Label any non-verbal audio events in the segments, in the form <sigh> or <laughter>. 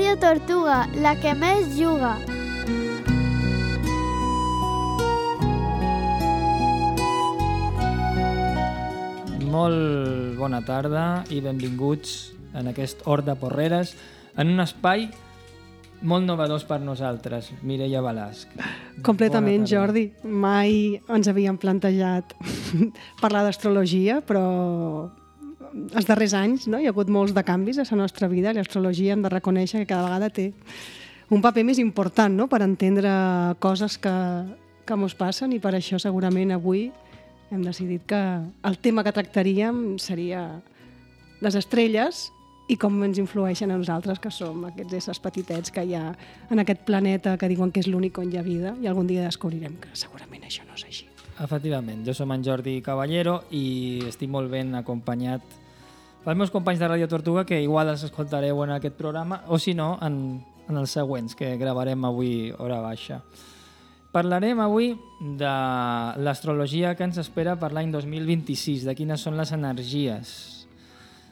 Ràdio Tortuga, la que més juga. Molt bona tarda i benvinguts en aquest Hort de Porreres, en un espai molt novedós per nosaltres, Mireia Balasc. Completament. Jordi. Mai ens havíem plantejat <laughs> parlar d'astrologia, però els darrers anys no? hi ha hagut molts de canvis a la nostra vida l'astrologia hem de reconèixer que cada vegada té un paper més important no? per entendre coses que, que ens passen i per això segurament avui hem decidit que el tema que tractaríem seria les estrelles i com ens influeixen a nosaltres, que som aquests éssers petitets que hi ha en aquest planeta que diuen que és l'únic on hi ha vida i algun dia descobrirem que segurament això no és així. Efectivament, jo som en Jordi Caballero i estic molt ben acompanyat pels meus companys de Ràdio Tortuga que igual els escoltareu en aquest programa o si no en, en els següents que gravarem avui hora baixa. Parlarem avui de l'astrologia que ens espera per l'any 2026, de quines són les energies,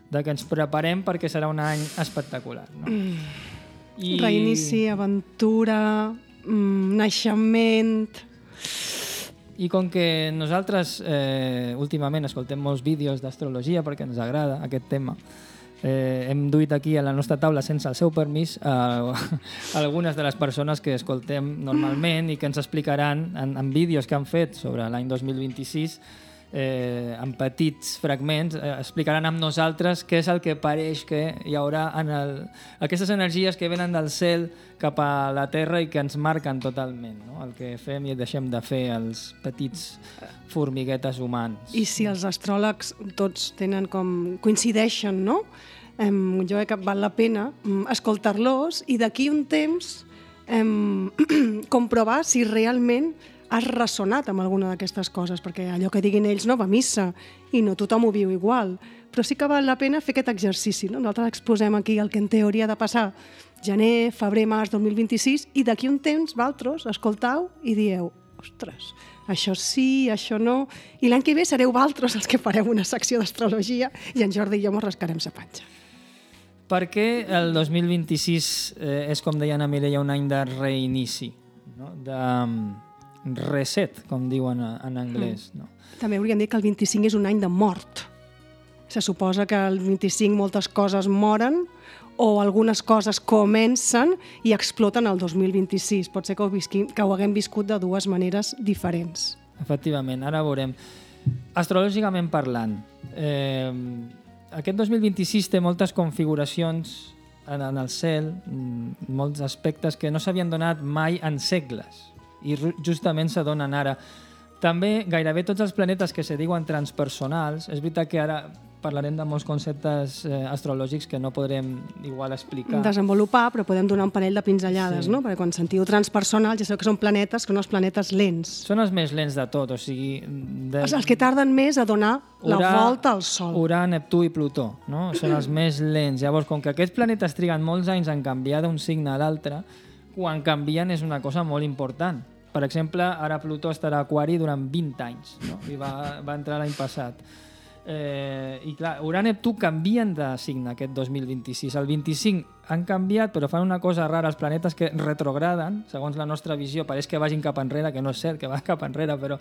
de que ens preparem perquè serà un any espectacular. No? I... <clears throat> Reinici, aventura, mm, naixement... I com que nosaltres eh, últimament escoltem molts vídeos d'astrologia perquè ens agrada aquest tema, eh, hem duit aquí a la nostra taula sense el seu permís eh, <laughs> algunes de les persones que escoltem normalment i que ens explicaran en, en vídeos que han fet sobre l'any 2026 eh, en petits fragments, eh, explicaran amb nosaltres què és el que pareix que hi haurà en el... aquestes energies que venen del cel cap a la Terra i que ens marquen totalment, no? el que fem i deixem de fer els petits formiguetes humans. I si els astròlegs tots tenen com... coincideixen, no? Em, jo crec que val la pena em, escoltar-los i d'aquí un temps em, <clears throat> comprovar si realment has ressonat amb alguna d'aquestes coses, perquè allò que diguin ells no va a missa i no tothom ho viu igual. Però sí que val la pena fer aquest exercici. No? Nosaltres exposem aquí el que en teoria ha de passar gener, febrer, març 2026 i d'aquí un temps, valtros, escoltau i dieu, ostres, això sí, això no... I l'any que ve sereu valtros els que fareu una secció d'astrologia i en Jordi i jo mos rascarem sa panxa. Per què el 2026 eh, és, com deia Ana Mireia, un any de reinici, no? de reset, com diuen en anglès. No? També hauríem dit que el 25 és un any de mort. Se suposa que el 25 moltes coses moren o algunes coses comencen i exploten el 2026. Pot ser que ho, visqui, que ho haguem viscut de dues maneres diferents. Efectivament, ara veurem. Astrològicament parlant, eh, aquest 2026 té moltes configuracions en, en el cel, mm, molts aspectes que no s'havien donat mai en segles i justament se donen ara. També gairebé tots els planetes que se diuen transpersonals, és veritat que ara parlarem de molts conceptes eh, astrològics que no podrem igual explicar. Desenvolupar, però podem donar un parell de pinzellades, Sí. no? Perquè quan sentiu transpersonal ja sabeu que són planetes que no els planetes lents. Són els més lents de tot, o sigui... De... Els, que tarden més a donar la volta al Sol. Urà, Neptú i Plutó, no? Són els més lents. Llavors, com que aquests planetes triguen molts anys en canviar d'un signe a l'altre, quan canvien és una cosa molt important. Per exemple, ara Plutó estarà a Aquari durant 20 anys, no? I va, va entrar l'any passat. Eh, I clar, Urà Neptú canvien de signe aquest 2026. El 25 han canviat, però fan una cosa rara els planetes que retrograden, segons la nostra visió, pareix que vagin cap enrere, que no és cert que van cap enrere, però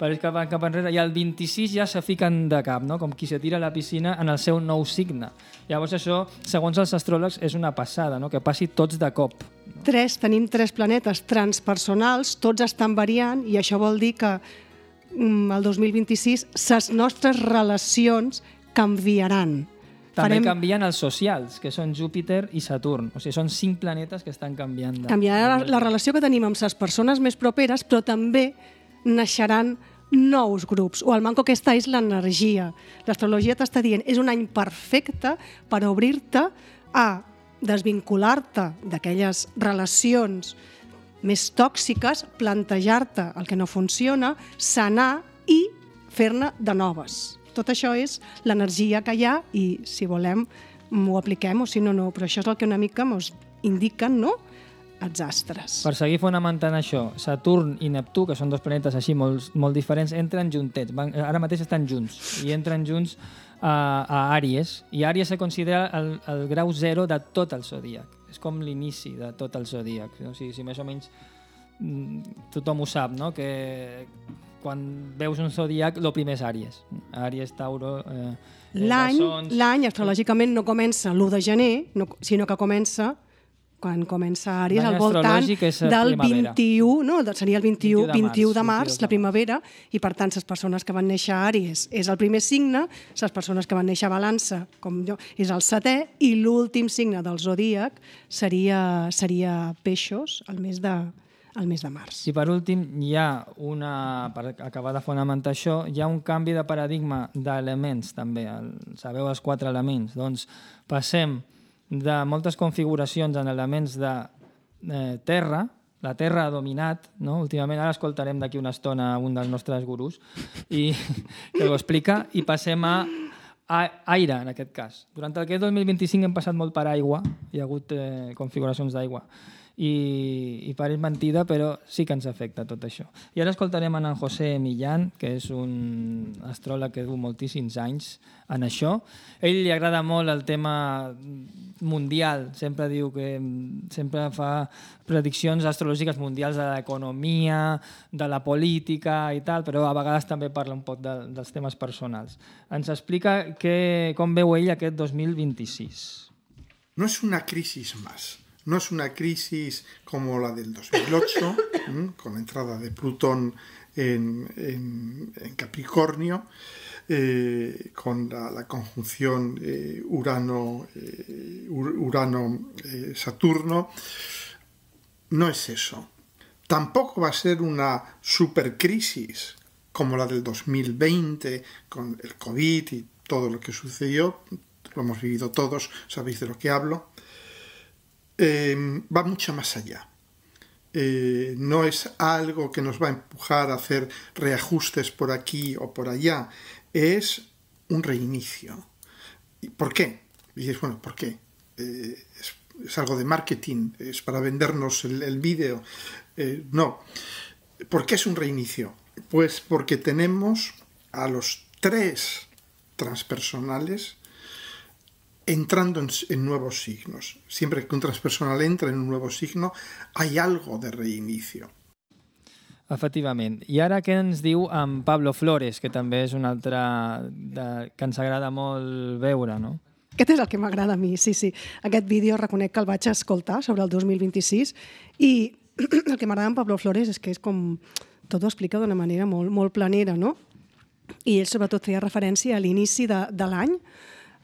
pareix que van cap enrere, i el 26 ja se fiquen de cap, no? com qui se tira a la piscina en el seu nou signe. Llavors això, segons els astròlegs, és una passada, no? que passi tots de cop. Tres, tenim tres planetes transpersonals, tots estan variant i això vol dir que mm, el 2026 les nostres relacions canviaran. També Farem... canvien els socials, que són Júpiter i Saturn. O sigui, són cinc planetes que estan canviant. De... Canviarà la, la relació que tenim amb les persones més properes, però també naixeran nous grups, o el manco que està és l'energia. L'astrologia t'està dient és un any perfecte per obrir-te a desvincular-te d'aquelles relacions més tòxiques, plantejar-te el que no funciona, sanar i fer-ne de noves. Tot això és l'energia que hi ha i, si volem, m'ho apliquem o si no, no. Però això és el que una mica ens indiquen, no?, els astres. Per seguir fonamentant això, Saturn i Neptú, que són dos planetes així molt, molt diferents, entren juntets. Van, ara mateix estan junts i entren junts a, a Àries. I Àries se considera el, el grau zero de tot el zodíac. és com l'inici de tot el zodíac. O sigui, si més o menys mm, tothom ho sap, no? que quan veus un zodíac, el primer és Àries. Àries, Tauro... Eh, L'any, bessons... l'any astrològicament no comença l'1 de gener, no, sinó que comença quan comença Àries L'any al voltant a del primavera. 21, no, seria el 21, 21 de 21 de març, març, 21 de la primavera, i per tant, les persones que van néixer a Àries és el primer signe, les persones que van néixer a Balança, com jo, és el setè, i l'últim signe del zodíac seria, seria Peixos, el mes de, el mes de març. I per últim, hi ha una, per acabar de fonamentar això, hi ha un canvi de paradigma d'elements també. El, sabeu els quatre elements? Doncs passem de moltes configuracions en elements de eh, terra, la terra ha dominat, no? últimament ara escoltarem d'aquí una estona un dels nostres gurus i <laughs> que ho explica, i passem a a aire, en aquest cas. Durant aquest 2025 hem passat molt per aigua, hi ha hagut eh, configuracions d'aigua, i, i pareix mentida, però sí que ens afecta tot això. I ara escoltarem en, José Millán, que és un astròleg que du moltíssims anys en això. A ell li agrada molt el tema mundial, sempre diu que sempre fa prediccions astrològiques mundials de l'economia, de la política i tal, però a vegades també parla un poc de, dels temes personals. Ens explica que, com veu ell aquest 2026. No es una crisis más. No es una crisis como la del 2008, <laughs> ¿m? con la entrada de Plutón en, en- en Capricornio, eh, con la, la conjunción eh, Urano, eh, eh. No es eso. Tampoco va a ser una supercrisis como la del 2020 con el COVID y todo lo que sucedió. Lo hemos vivido todos, sabéis de lo que hablo. Eh, va mucho más allá. Eh, no es algo que nos va a empujar a hacer reajustes por aquí o por allá. Es un reinicio. ¿Y ¿Por qué? Dices, bueno, ¿por qué? Eh, es, es algo de marketing, es para vendernos el, el vídeo. Eh, no. ¿Por qué es un reinicio? Pues porque tenemos a los tres transpersonales entrando en, en nuevos signos. Siempre que un transpersonal entra en un nuevo signo, hay algo de reinicio. Efectivament. I ara què ens diu en Pablo Flores, que també és un altre de, que ens agrada molt veure, no? Aquest és el que m'agrada a mi, sí, sí. Aquest vídeo reconec que el vaig escoltar sobre el 2026 i <clears throat> el que m'agrada en Pablo Flores és que és com... Tot ho explica d'una manera molt, molt planera, no? I ell sobretot feia referència a l'inici de, de l'any.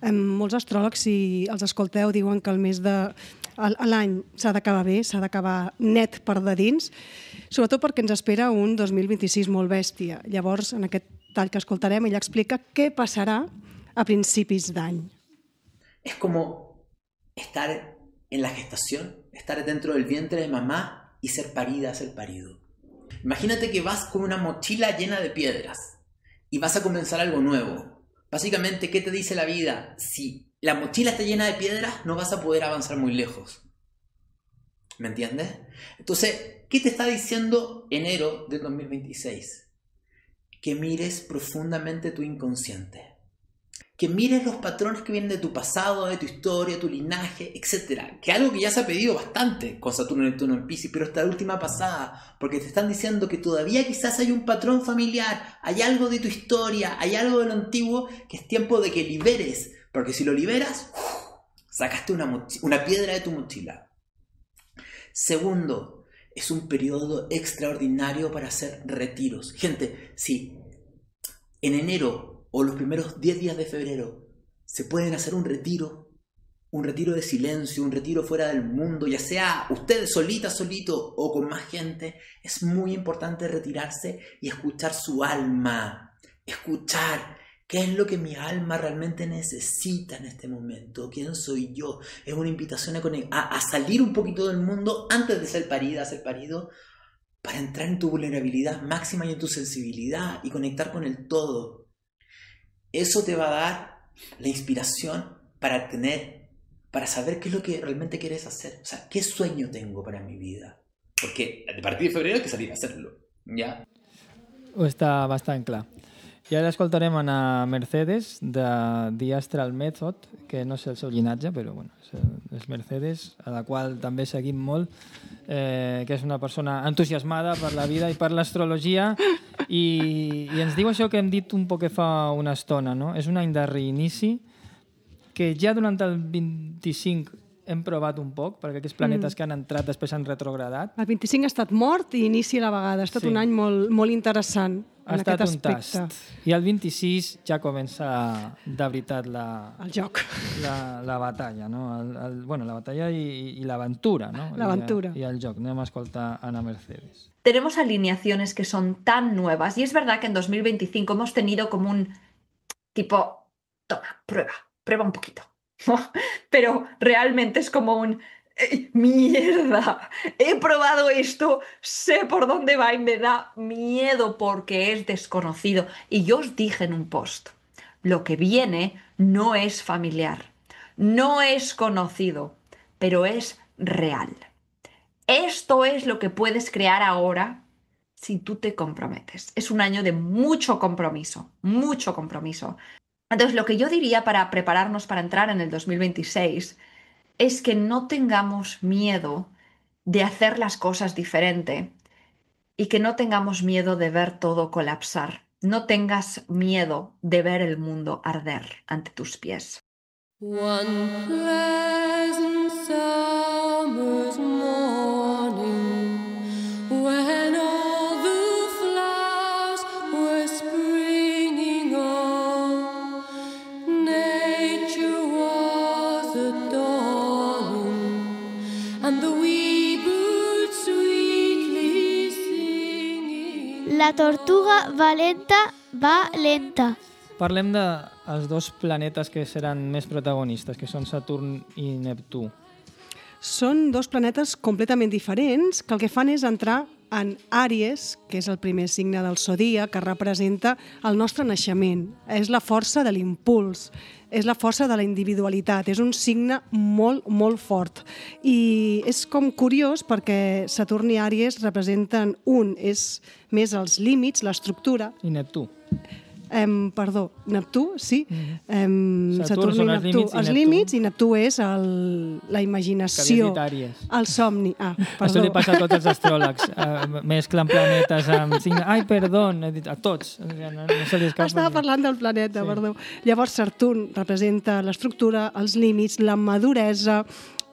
Molts astròlegs, si els escolteu, diuen que el mes de l'any s'ha d'acabar bé, s'ha d'acabar net per de dins, sobretot perquè ens espera un 2026 molt bèstia. Llavors, en aquest tall que escoltarem, ella explica què passarà a principis d'any. Es como estar en la gestación, estar dentro del vientre de mamá y ser parida, ser parido. Imagínate que vas con una mochila llena de piedras y vas a comenzar algo nuevo. Básicamente, ¿qué te dice la vida? Si la mochila está llena de piedras, no vas a poder avanzar muy lejos. ¿Me entiendes? Entonces, ¿qué te está diciendo enero del 2026? Que mires profundamente tu inconsciente que mires los patrones que vienen de tu pasado, de tu historia, tu linaje, etc. Que algo que ya se ha pedido bastante con Saturno Neptuno en Pisces, pero esta última pasada, porque te están diciendo que todavía quizás hay un patrón familiar, hay algo de tu historia, hay algo de lo antiguo que es tiempo de que liberes, porque si lo liberas, sacaste una, una piedra de tu mochila. Segundo, es un periodo extraordinario para hacer retiros. Gente, si en enero o los primeros 10 días de febrero se pueden hacer un retiro, un retiro de silencio, un retiro fuera del mundo, ya sea ustedes solita, solito o con más gente, es muy importante retirarse y escuchar su alma, escuchar qué es lo que mi alma realmente necesita en este momento, quién soy yo. Es una invitación a, a- a salir un poquito del mundo antes de ser parida, ser parido, para entrar en tu vulnerabilidad máxima y en tu sensibilidad y conectar con el todo. Eso te va a dar la inspiración para tener, para saber qué es lo que realmente quieres hacer. O sea, qué sueño tengo para mi vida. Porque a partir de febrero hay que salir a hacerlo. ¿Ya? Està bastant clar. I ara escoltarem a Mercedes de The Astral Method, que no sé el seu llinatge, però bueno, és Mercedes, a la qual també seguim molt, eh, que és una persona entusiasmada per la vida i per l'astrologia, i, i ens diu això que hem dit un poc que fa una estona, no? És un any de reinici, que ja durant el 25 hem provat un poc, perquè aquests planetes mm. que han entrat després han retrogradat. El 25 ha estat mort i inici a la vegada. Ha estat Sí. un any molt, molt interessant Ha en estat aquest un aspecte. tast. I el 26 ja comença de veritat la, El joc. la, la batalla, no? El, el, bueno, la batalla i, i l'aventura, no? L'aventura. I, I el joc. Anem a escoltar Ana Mercedes. tenemos alineaciones que son tan nuevas. Y es verdad que en 2025 hemos tenido como un tipo, toma, prueba, prueba un poquito. <laughs> Pero realmente es como un, "Eh, mierda, he probado esto, sé por dónde va y me da miedo porque es desconocido. Y yo os dije en un post, lo que viene no es familiar, no es conocido, pero es real. Esto es lo que puedes crear ahora si tú te comprometes. Es un año de mucho compromiso, mucho compromiso. Entonces, lo que yo diría para prepararnos para entrar en el 2026 es que no tengamos miedo de hacer las cosas diferente y que no tengamos miedo de ver todo colapsar. No tengas miedo de ver el mundo arder ante tus pies. La tortuga valenta va lenta. Parlem de els dos planetes que seran més protagonistes, que són Saturn i Neptú. Són dos planetes completament diferents que el que fan és entrar en Àries, que és el primer signe del zodíac, que representa el nostre naixement. És la força de l'impuls, és la força de la individualitat, és un signe molt, molt fort. I és com curiós perquè Saturn i Àries representen un, és més els límits, l'estructura, I Neptú. Em, perdó, Neptú, sí. Em, Saturn Saturn, i Neptú. límits els límits i Neptú és el, la imaginació, el somni. Ah, Això perdó. li passa a tots els astròlegs. Uh, mesclen planetes amb. Ai, perdó, he dit a tots. No, no se li escapa. Estava parlant del planeta, sí. perdó. Llavors, Saturn representa l'estructura, els límits, la maduresa,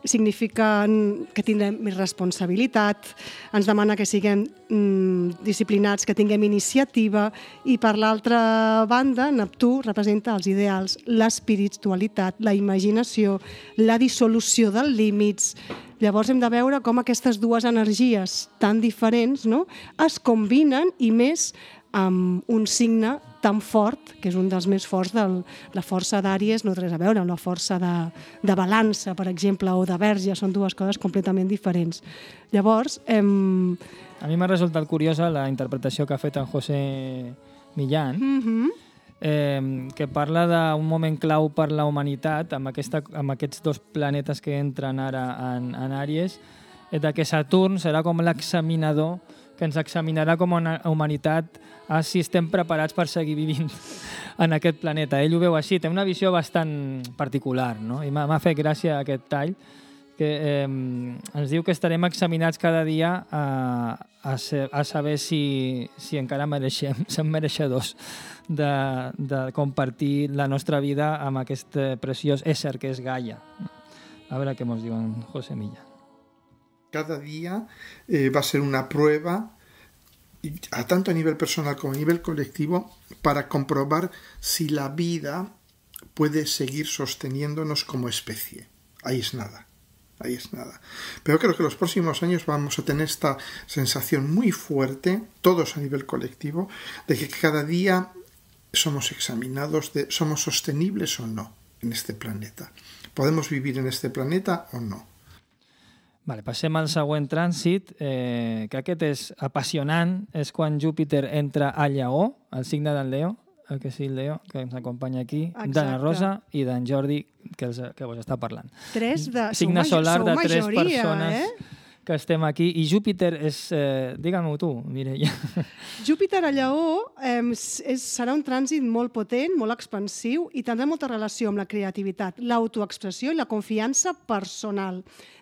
significa que tindrem més responsabilitat, ens demana que siguem mm, disciplinats, que tinguem iniciativa, i per l'altra banda, Neptú representa els ideals, l'espiritualitat, la imaginació, la dissolució dels límits. Llavors hem de veure com aquestes dues energies tan diferents no? es combinen i més amb un signe tan fort, que és un dels més forts, del, la força d'Àries no té res a veure amb la força de, de balança, per exemple, o de verge, són dues coses completament diferents. Llavors, em, A mi m'ha resultat curiosa la interpretació que ha fet en José Millán, mm -hmm, eh, que parla d'un moment clau per la humanitat, amb, aquesta, amb aquests dos planetes que entren ara en, en Àries, eh, de que Saturn serà com l'examinador que ens examinarà com a humanitat a si estem preparats per seguir vivint <laughs> en aquest planeta. Ell ho veu així, té una visió bastant particular, no? I m'ha fet gràcia aquest tall, que eh, ens diu que estarem examinats cada dia a, a, ser, a saber si, si encara mereixem, <laughs> som mereixedors de, de compartir la nostra vida amb aquest preciós ésser que és Gaia. A veure què ens diuen José Milla. Cada día eh, va a ser una prueba, a tanto a nivel personal como a nivel colectivo, para comprobar si la vida puede seguir sosteniéndonos como especie. Ahí es nada. Ahí es nada. Pero creo que los próximos años vamos a tener esta sensación muy fuerte, todos a nivel colectivo, de que cada día somos examinados de somos sostenibles o no en este planeta. ¿Podemos vivir en este planeta o no? Vale, passem al següent trànsit, eh, que aquest és apassionant, és quan Júpiter entra a Lleó, el signe d'en Leo, el que sí, el Leo, que ens acompanya aquí, d'Anna Rosa i d'en Jordi, que, els, que vos està parlant. tres de... Signe solar de tres majoria, persones Eh? Que estem aquí. I Júpiter és... Eh, Digue-m'ho tu, Mireia. <laughs> Júpiter a Lleó eh, és, serà un trànsit molt potent, molt expansiu i tindrà molta relació amb la creativitat, l'autoexpressió i la confiança personal.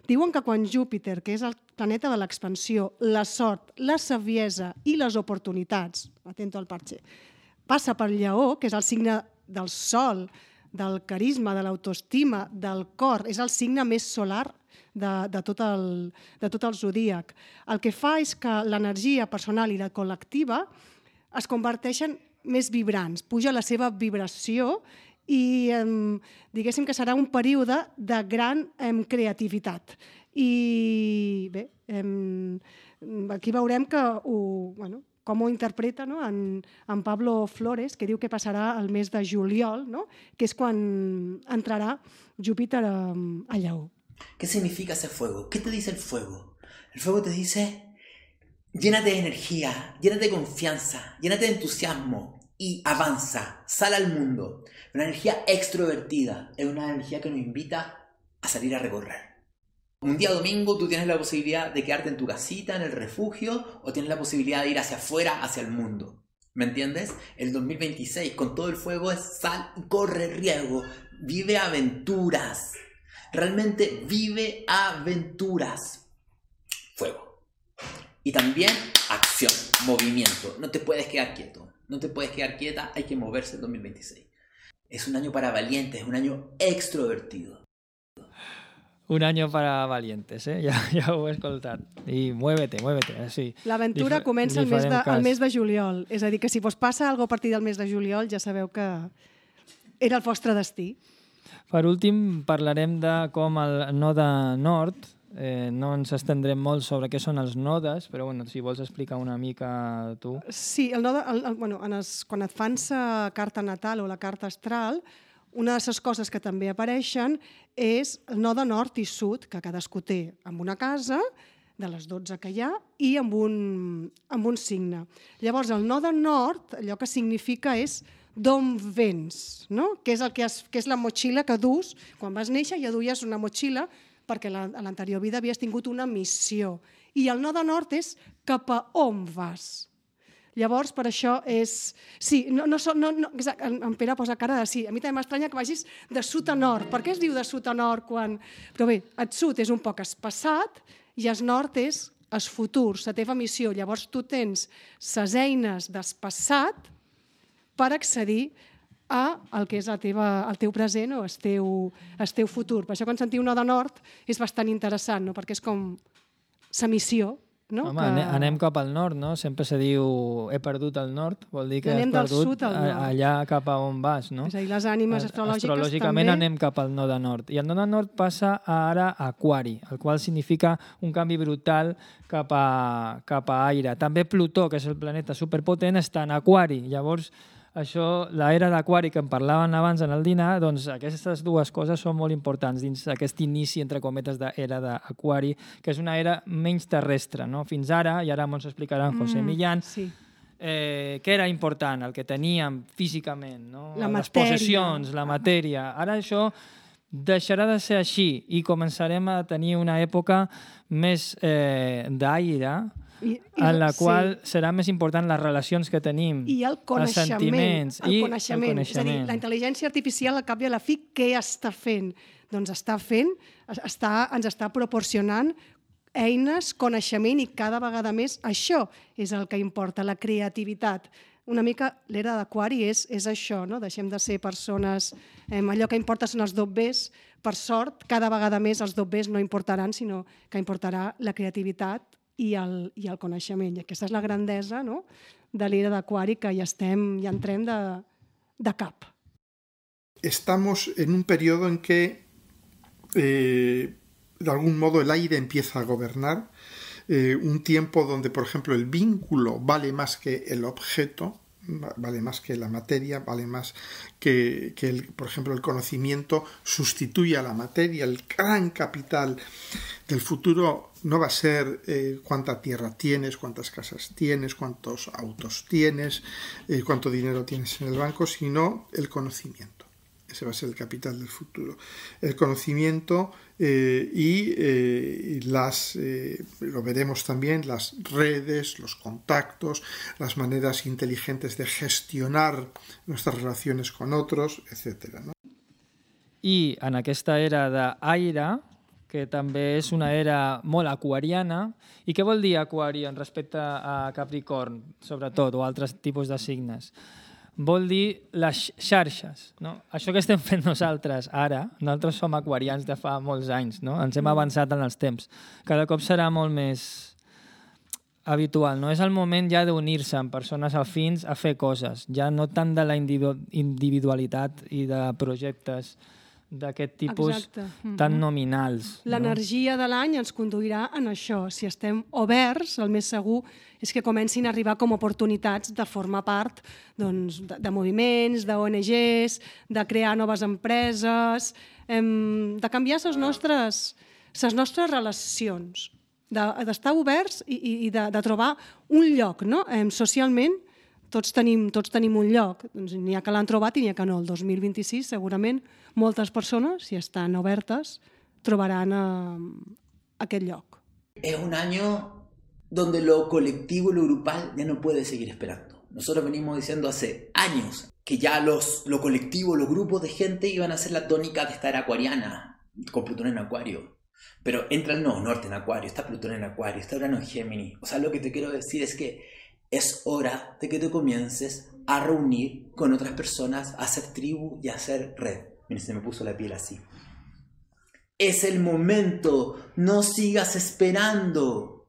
Diuen que quan Júpiter, que és el planeta de l'expansió, la sort, la saviesa i les oportunitats, atento al parche, passa per Lleó, que és el signe del sol, del carisma, de l'autoestima, del cor, és el signe més solar de, de, tot el, de tot el zodíac. El que fa és que l'energia personal i la col·lectiva es converteixen més vibrants, puja la seva vibració i eh, diguéssim que serà un període de gran eh, creativitat. I bé, eh, aquí veurem que ho, bueno, com ho interpreta no? en, en Pablo Flores, que diu que passarà el mes de juliol, no? que és quan entrarà Júpiter a, a Lleó. ¿Qué significa ese fuego? ¿Qué te dice el fuego? El fuego te dice, llénate de energía, llénate de confianza, llénate de entusiasmo y avanza, sal al mundo. Una energía extrovertida es una energía que nos invita a salir a recorrer. Un día domingo tú tienes la posibilidad de quedarte en tu casita, en el refugio, o tienes la posibilidad de ir hacia afuera, hacia el mundo. ¿Me entiendes? El 2026, con todo el fuego, es sal corre riesgo. Vive aventuras. Realmente vive aventuras. Fuego. Y también acción, movimiento. No te puedes quedar quieto. No te puedes quedar quieta. Hay que moverse el 2026. Es un año para valientes, es un año extrovertido. Un año para valientes, eh? <laughs> Ja, ja ho he escoltat. I muévete, muévete. eh, Sí. L'aventura comença el mes, de, cas. el mes de juliol. És a dir, que si vos passa alguna a partir del mes de juliol, ja sabeu que era el vostre destí. Per últim, parlarem de com el node nord, eh, no ens estendrem molt sobre què són els nodes, però bueno, si vols explicar una mica tu. Sí, el node, el, el, bueno, en els, quan et fan la carta natal o la carta astral, una de les coses que també apareixen és el node nord i sud, que cadascú té amb una casa, de les 12 que hi ha, i amb un, amb un signe. Llavors, el node nord, allò que significa és d'on vens, no? que, és el que, has, que és la motxilla que dus. Quan vas néixer ja duies una motxilla perquè a l'anterior vida havies tingut una missió. I el node nord és cap a on vas. Llavors, per això és... Sí, no, no, no, no exacte, en, en Pere posa cara de sí. A mi també m'estranya que vagis de sud a nord. Per què es diu de sud a nord quan... Però bé, el sud és un poc es passat i el nord és el futur, la teva missió. Llavors tu tens les eines del passat per accedir a el que és la teva, el teu present o el teu, el teu futur. Per això quan sentiu una de nord és bastant interessant, no? perquè és com sa missió. No? Home, que... anem cap al nord, no? Sempre se diu he perdut el nord, vol dir que Anem has perdut sud al nord. allà cap a on vas, no? És a dir, les ànimes astrològiques Astrològicament també... anem cap al node nord. I el node nord passa ara a Aquari, el qual significa un canvi brutal cap a, cap a aire. També Plutó, que és el planeta superpotent, està en Aquari. Llavors, això, l'era d'Aquari que en parlaven abans en el dinar, doncs aquestes dues coses són molt importants dins aquest inici, entre cometes, d'era d'Aquari, que és una era menys terrestre. No? Fins ara, i ara ens explicarà en José Millán, Sí. eh, què era important? El que teníem físicament, no? La les possessions, la matèria. Ara això deixarà de ser així i començarem a tenir una època més eh, d'aire, I, en la sí. qual serà més important les relacions que tenim, I el els coneixement. sentiments el i coneixement. el És a dir, coneixement. la intel·ligència artificial, al cap i a la fi, què està fent? Doncs està fent, està, ens està proporcionant eines, coneixement i cada vegada més això és el que importa, la creativitat. Una mica l'era d'Aquari és, és això, no? deixem de ser persones... Eh, allò que importa són els dobbers, per sort, cada vegada més els dobbers no importaran, sinó que importarà la creativitat i el, i el coneixement. I aquesta és la grandesa no? de l'era d'Aquari que ja estem, ja entrem de, de cap. estamos en un periodo en que eh, de algún modo el aire empieza a gobernar, eh, un tiempo donde, por ejemplo, el vínculo vale más que el objeto, vale más que la materia, vale más que, que el, por ejemplo, el conocimiento sustituye a la materia, el gran capital del futuro no va a ser eh, cuánta tierra tienes, cuántas casas tienes, cuántos autos tienes, eh, cuánto dinero tienes en el banco, sino el conocimiento. Ese va a ser el capital del futuro. El conocimiento eh, y, eh, y las, eh, lo veremos también, las redes, los contactos, las maneras inteligentes de gestionar nuestras relaciones con otros, etc. ¿no? I en aquesta era d'aire, que també és una era molt aquariana, i què vol dir aquari en respecte a Capricorn, sobretot, o altres tipus de signes? Vol dir les xarxes. No? Això que estem fent nosaltres ara, nosaltres som aquarians de fa molts anys, no? ens hem avançat en els temps. Cada cop serà molt més habitual. No és el moment ja d'unir-se amb persones afins a fer coses, ja no tant de la individu individualitat i de projectes d'aquest tipus Exacte. Mhm. tan nominals. no? L'energia de l'any ens conduirà en això. Si estem oberts, el més segur és que comencin a arribar com oportunitats de formar part doncs, de, de moviments, d'ONGs, de crear noves empreses, em, de canviar les nostres, les nostres relacions, de- d'estar oberts i, i, i de, de trobar un lloc. No? Em, socialment, tots tenim, tots tenim un lloc. Doncs n'hi ha que l'han trobat i n'hi ha que no. El 2026, segurament, moltes persones, si estan obertes, trobaran eh, aquest lloc. Es un año donde lo colectivo y lo grupal ya no puede seguir esperando. Nosotros venimos diciendo hace años que ya los, lo colectivo, los grupos de gente iban a ser la tónica de esta era acuariana, con Plutón en Acuario. Pero entra el nodo norte en Acuario, está Plutón en Acuario, está Urano en Géminis. O sea, lo que te quiero decir es que es hora de que te comiences a reunir con otras personas, a hacer tribu y a hacer red. Miren, se me puso la piel así. Es el momento, no sigas esperando.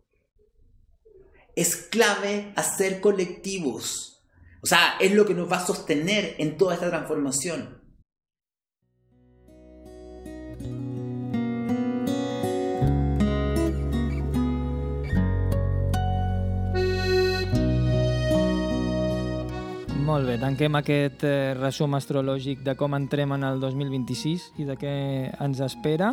Es clave hacer colectivos. O sea, es lo que nos va a sostener en toda esta transformación. Molt bé, tanquem aquest eh, resum astrològic de com entrem en el 2026 i de què ens espera.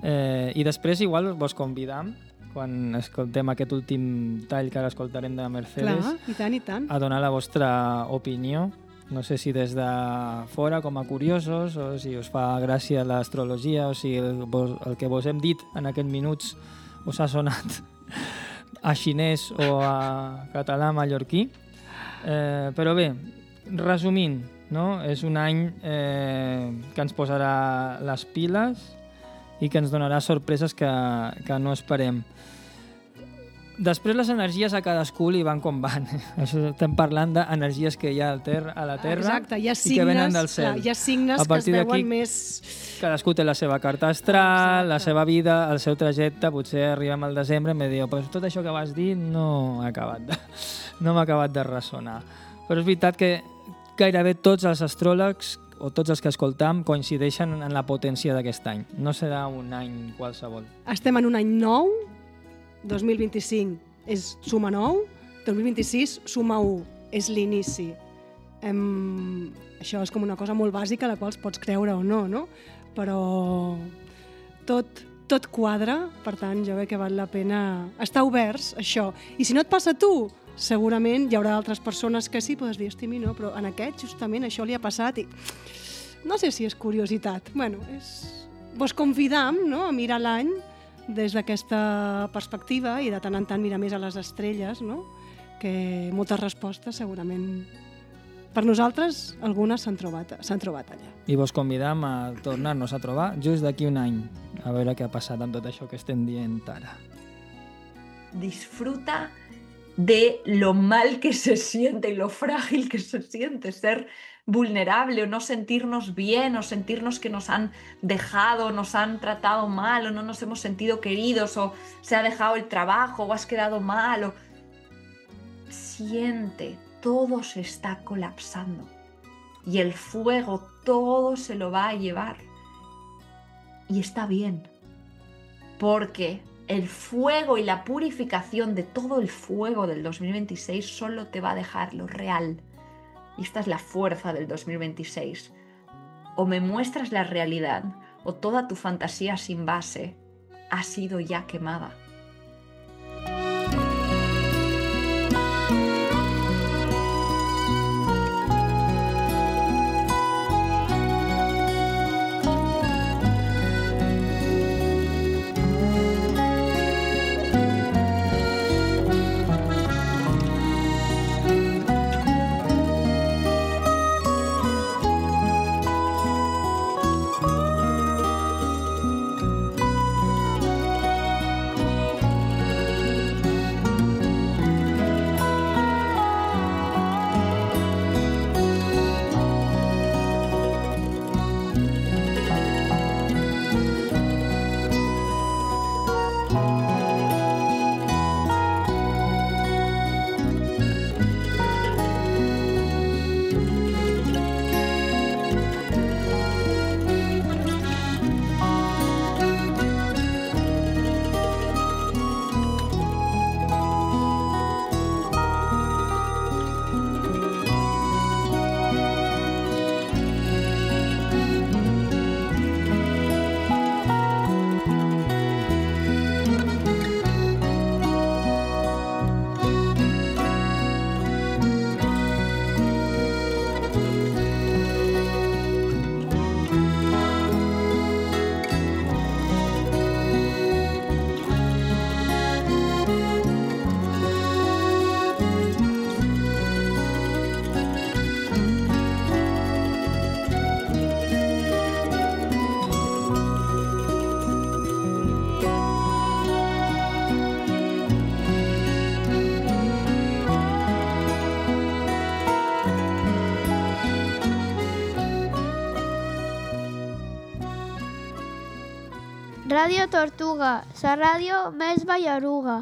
Eh, I després igual vos convidam, quan escoltem aquest últim tall que ara escoltarem de Mercedes, Clar, i tant, i tant. a donar la vostra opinió. No sé si des de fora, com a curiosos, o si us fa gràcia l'astrologia, o si el, el que vos hem dit en aquests minuts us ha sonat a xinès o a català mallorquí. Eh, però bé, resumint, no? és un any eh, que ens posarà les piles i que ens donarà sorpreses que, que no esperem. Després les energies a cadascú li van com van. <laughs> Això estem parlant d'energies que hi ha al ter a la Terra Exacte, hi ha i que venen signes, del cel. clar, hi ha signes A que es partir veuen més... Cadascú té la seva carta astral, Exacte. la seva vida, el seu trajecte, potser arribem al desembre i em diu, pues tot això que vas dir no ha acabat de, <laughs> no m'ha acabat de ressonar. Però és veritat que gairebé tots els astròlegs o tots els que escoltam coincideixen en la potència d'aquest any. No serà un any qualsevol. Estem en un any nou, 2025 és suma 9, 2026 suma 1, és l'inici. Em... Això és com una cosa molt bàsica a la qual pots creure o no, no? Però tot, tot quadra, per tant, jo crec que val la pena estar oberts, a això. I si no et passa a tu, segurament hi haurà altres persones que sí, podes dir, hosti, a mi no, però en aquest justament això li ha passat i no sé si és curiositat. Bueno, és... vos convidam no, a mirar l'any des d'aquesta perspectiva i de tant en tant mirar més a les estrelles, no? que moltes respostes segurament per nosaltres algunes s'han trobat, s'han trobat allà. I vos convidam a tornar-nos a trobar just d'aquí un any, a veure què ha passat amb tot això que estem dient ara. disfruta de lo mal que se siente y lo frágil que se siente ser vulnerable o no sentirnos bien o sentirnos que nos han dejado, nos han tratado mal o no nos hemos sentido queridos o se ha dejado el trabajo o has quedado mal o siente, todo se está colapsando y el fuego todo se lo va a llevar y está bien porque el fuego y la purificación de todo el fuego del 2026 solo te va a dejar lo real. Y esta es la fuerza del 2026. O me muestras la realidad o toda tu fantasía sin base ha sido ya quemada. Radio Tortuga, la ràdio més ballaruga.